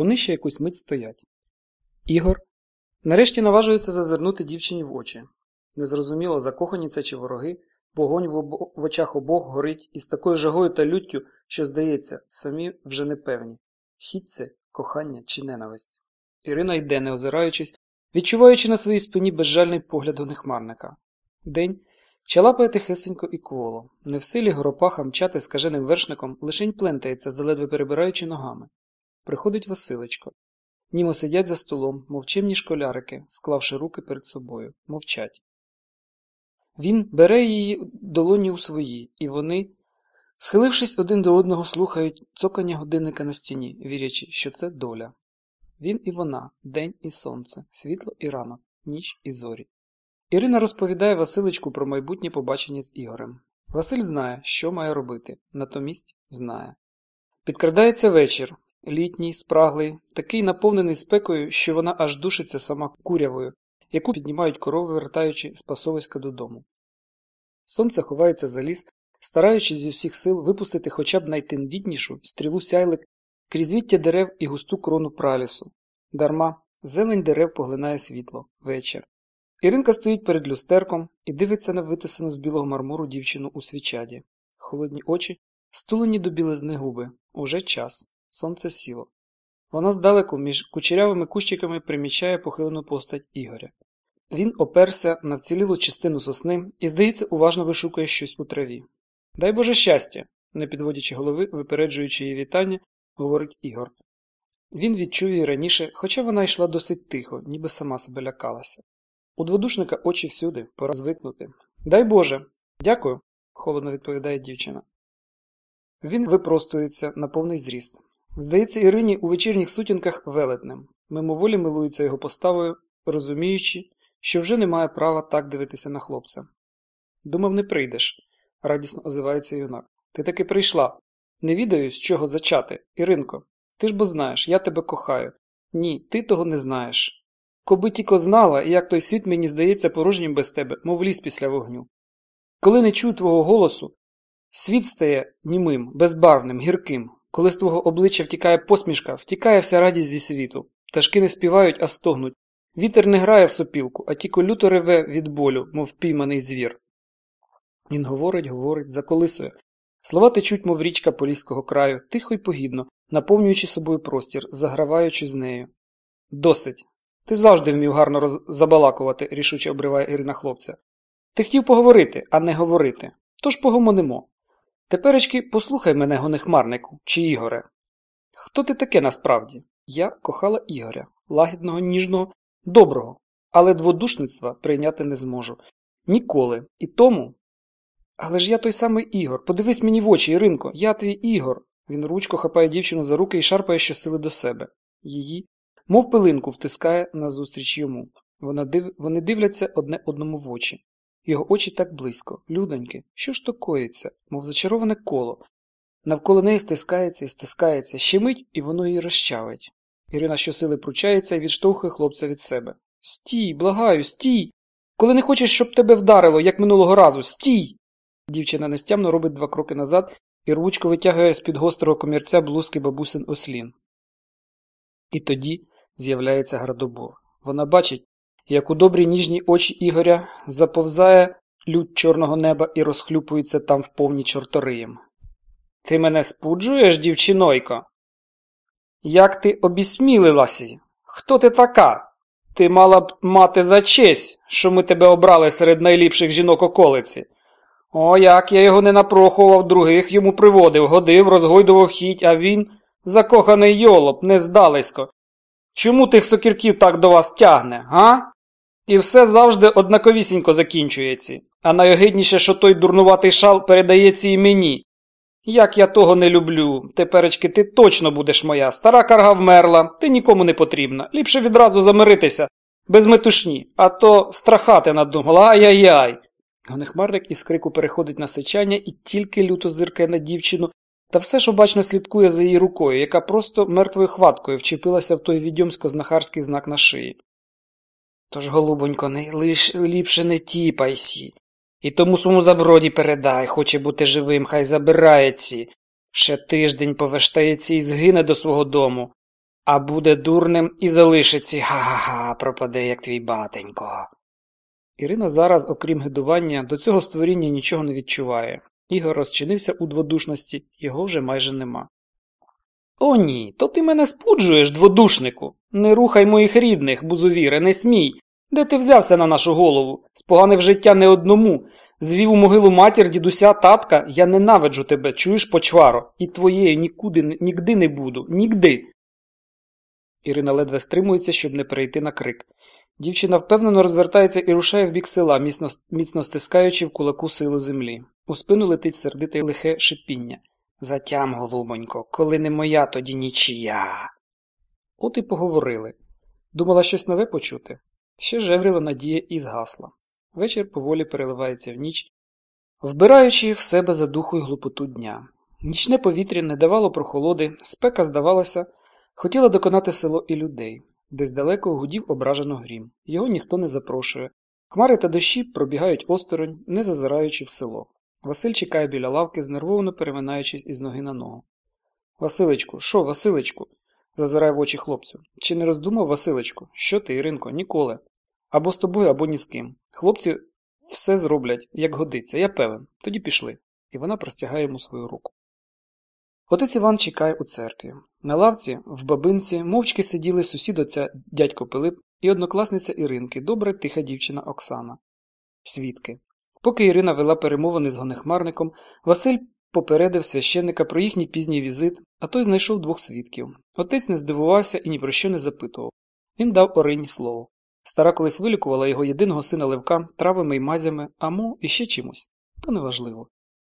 Вони ще якусь мить стоять. Ігор нарешті наважується зазирнути дівчині в очі. Незрозуміло, закохані це чи вороги, вогонь в, обо... в очах обох горить із такою жагою та люттю, що, здається, самі вже не певні. Хіть це кохання чи ненависть. Ірина йде, не озираючись, відчуваючи на своїй спині безжальний погляд онехмарника. День чалапає тихесенько і коло, не в силі горопаха мчати скаженим вершником, лишень плентається, заледве перебираючи ногами. Приходить Василечко. Німо сидять за столом, мовчимні школярики, склавши руки перед собою, мовчать. Він бере її долоні у свої, і вони, схилившись один до одного, слухають цокання годинника на стіні, вірячи, що це доля. Він і вона, день і сонце, світло і ранок, ніч і зорі. Ірина розповідає Василичку про майбутнє побачення з Ігорем. Василь знає, що має робити, натомість знає. Підкрадається вечір, літній, спраглий, такий наповнений спекою, що вона аж душиться сама курявою, яку піднімають корови, вертаючи з пасовиська додому. Сонце ховається за ліс, стараючись зі всіх сил випустити хоча б найтендітнішу стрілу сяйлик крізь віття дерев і густу крону пралісу. Дарма, зелень дерев поглинає світло, вечір. Іринка стоїть перед люстерком і дивиться на витисану з білого мармуру дівчину у свічаді. Холодні очі, стулені до білизни губи. Уже час. Сонце сіло. Вона здалеку між кучерявими кущиками примічає похилену постать Ігоря. Він оперся на вцілілу частину сосни і, здається, уважно вишукує щось у траві. Дай Боже щастя, не підводячи голови, випереджуючи її вітання, говорить Ігор. Він відчує її раніше, хоча вона йшла досить тихо, ніби сама себе лякалася. У дводушника очі всюди, пора звикнути. Дай Боже. Дякую, холодно відповідає дівчина. Він випростується на повний зріст. Здається, Ірині у вечірніх сутінках велетнем, мимоволі милується його поставою, розуміючи, що вже не має права так дивитися на хлопця. Думав, не прийдеш, радісно озивається юнак. Ти таки прийшла. Не відаю, з чого зачати. Іринко, ти ж бо знаєш, я тебе кохаю. Ні, ти того не знаєш. Коби тільки знала, як той світ мені здається порожнім без тебе, мов ліс після вогню. Коли не чую твого голосу, світ стає німим, безбарвним, гірким. Коли з твого обличчя втікає посмішка, втікає вся радість зі світу. Пташки не співають, а стогнуть. Вітер не грає в сопілку, а тільки люто реве від болю, мов пійманий звір. Він говорить, говорить, заколисує. Слова течуть, мов річка поліського краю, тихо й погідно, наповнюючи собою простір, заграваючи з нею. Досить. Ти завжди вмів гарно роз... забалакувати, рішуче обриває Ірина хлопця. Ти хотів поговорити, а не говорити. Тож погомонимо. Теперечки послухай мене, гонехмарнику, чи Ігоре. Хто ти таке насправді? Я кохала Ігоря, лагідного, ніжного, доброго, але дводушництва прийняти не зможу. Ніколи. І тому. Але ж я той самий Ігор. Подивись мені в очі, Іринко, я твій Ігор. Він ручко хапає дівчину за руки і шарпає щосили до себе. Її, мов пилинку, втискає назустріч йому. Вони дивляться одне одному в очі. Його очі так близько, людоньки, що ж то коїться, мов зачароване коло. Навколо неї стискається і стискається, щемить, і воно її розчавить. Ірина щосили пручається і відштовхує хлопця від себе. Стій, благаю, стій! Коли не хочеш, щоб тебе вдарило, як минулого разу, стій! Дівчина нестямно робить два кроки назад і рвучко витягує з під гострого комірця блузки бабусин ослін. І тоді з'являється градобур. Вона бачить, як у добрі ніжні очі Ігоря заповзає лють чорного неба і розхлюпується там в повні чорториєм. Ти мене спуджуєш, дівчинойко? Як ти обісмілилася? Хто ти така? Ти мала б мати за честь, що ми тебе обрали серед найліпших жінок околиці. О, як я його не напрохував, других йому приводив, годив, розгойдував хіть, а він, закоханий йолоп, не здалесько. Чому тих сокірків так до вас тягне, га? І все завжди однаковісінько закінчується, а найогидніше, що той дурнуватий шал передається і мені. Як я того не люблю, теперечки ти точно будеш моя. Стара карга вмерла, ти нікому не потрібна. Ліпше відразу замиритися, без метушні, а то страхати надумала, ай-яй-яй. Гонехмарник із крику переходить на сичання і тільки люто зиркає на дівчину, та все ж обачно слідкує за її рукою, яка просто мертвою хваткою вчепилася в той відьомсько-знахарський знак на шиї. Тож, голубонько, не лиш ліпше не тіпайсі. І тому своєму заброді передай, хоче бути живим, хай забирається. Ще тиждень повештається і згине до свого дому. А буде дурним і залишиться, га-га-га, пропаде, як твій батенько. Ірина зараз, окрім гидування, до цього створіння нічого не відчуває. Ігор розчинився у дводушності, його вже майже нема. О, ні, то ти мене спуджуєш, дводушнику. Не рухай моїх рідних, бузовіре, не смій. Де ти взявся на нашу голову? Споганив життя не одному. Звів у могилу матір, дідуся, татка, я ненавиджу тебе, чуєш, почваро, і твоєю нікуди нігди не буду, нігди. Ірина ледве стримується, щоб не перейти на крик. Дівчина впевнено розвертається і рушає в бік села, міцно, міцно стискаючи в кулаку силу землі. У спину летить сердите лихе шипіння. Затям, голубонько, коли не моя, тоді нічия. От і поговорили. Думала щось нове почути. Ще жевріла надія і згасла. Вечір поволі переливається в ніч, вбираючи в себе задуху й глупоту дня. Нічне повітря не давало прохолоди, спека, здавалося, хотіла доконати село і людей. Десь далеко гудів ображено грім. Його ніхто не запрошує. Хмари та дощі пробігають осторонь, не зазираючи в село. Василь чекає біля лавки, знервовано переминаючись із ноги на ногу. Василечку, що, Василечку? зазирає в очі хлопцю. Чи не роздумав, Василечку? Що ти, Іринко, ніколи. Або з тобою, або ні з ким. Хлопці все зроблять, як годиться, я певен. Тоді пішли. І вона простягає йому свою руку. Отець Іван чекає у церкві. На лавці, в бабинці, мовчки сиділи сусід отця дядько Пилип і однокласниця Іринки, добра тиха дівчина Оксана. Свідки. Поки Ірина вела перемовини з гонехмарником, Василь попередив священника про їхній пізній візит, а той знайшов двох свідків. Отець не здивувався і ні про що не запитував. Він дав Орині слово. Стара колись вилікувала його єдиного сина Левка травами й мазями, амо і іще чимось. То неважливо.